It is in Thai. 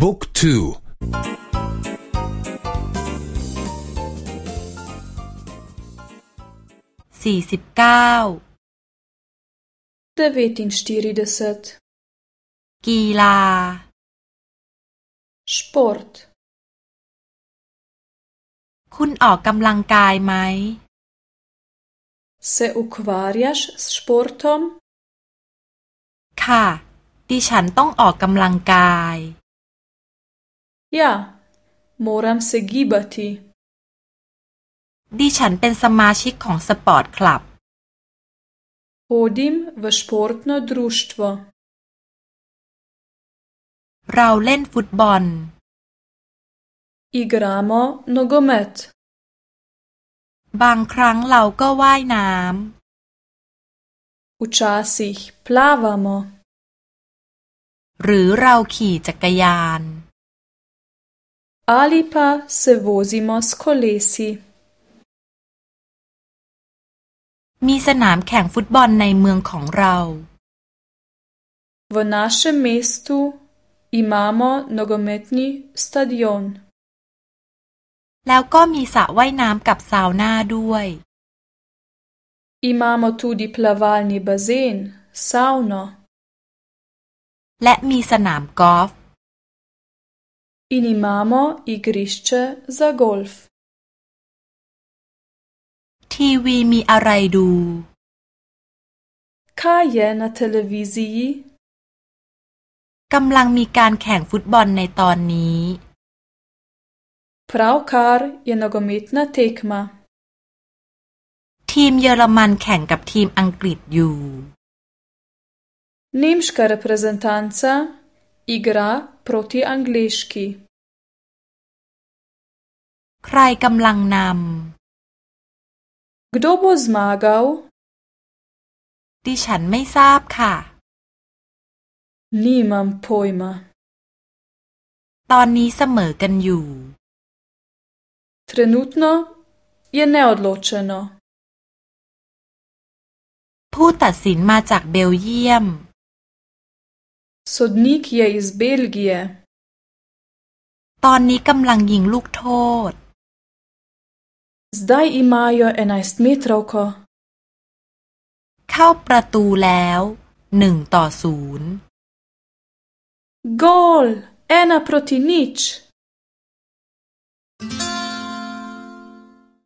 book two สี่สิบเก้ากีฬา Šport คุณออกกำลังกายไหม Se ukvarjaš s športom? ค่ะ ดิฉันต้องออกกำลังกาย Ja, moram se gibati. ดิฉันเป็นสมาชิกของสปอร์ตคลับ Hodim v športno društvo. เราเล่นฟุตบอล Igramo nogomet. บางครั้งเราก็ว่ายน้ำ Včasih plavamo. หรือเราขี่จักรยาน Ali pa se vozimo s kolesi. มีสนามแข่งฟุตบอลในเมืองของเรา V našem mestu imamo nogometni stadion. แล้วก็มีสระว่ายน้ำกับซาวน่าด้วย Imamo tudi plavalni bazen, sauno. และมีสนามกอล์ฟ In imamo igrišče za golf. ทีวีมีอะไรดู Kaj je na televiziji? กำลังมีการแข่งฟุตบอลในตอนนี้ Pravkar je nogometna tekma. ทีมเยอรมันแข่งกับทีมอังกฤษอยู่ Nemška reprezentanca igra proti angleški. ใครกำลังนำ Kdo bo zmagal? ดิฉันไม่ทราบค่ะ Nimam pojma. ตอนนี้เสมอกันอยู่ Trenutno je neodločeno. ผู้ตัดสินมาจากเบลเยียม Sodnik je iz Belgije. ตอนนี้กำลังยิงลูกโทษ Zdaj imajo enajstmetrovko. เข้าประตูแล้วหนึ่งต่อศูนย์ Gol! Ena proti nič.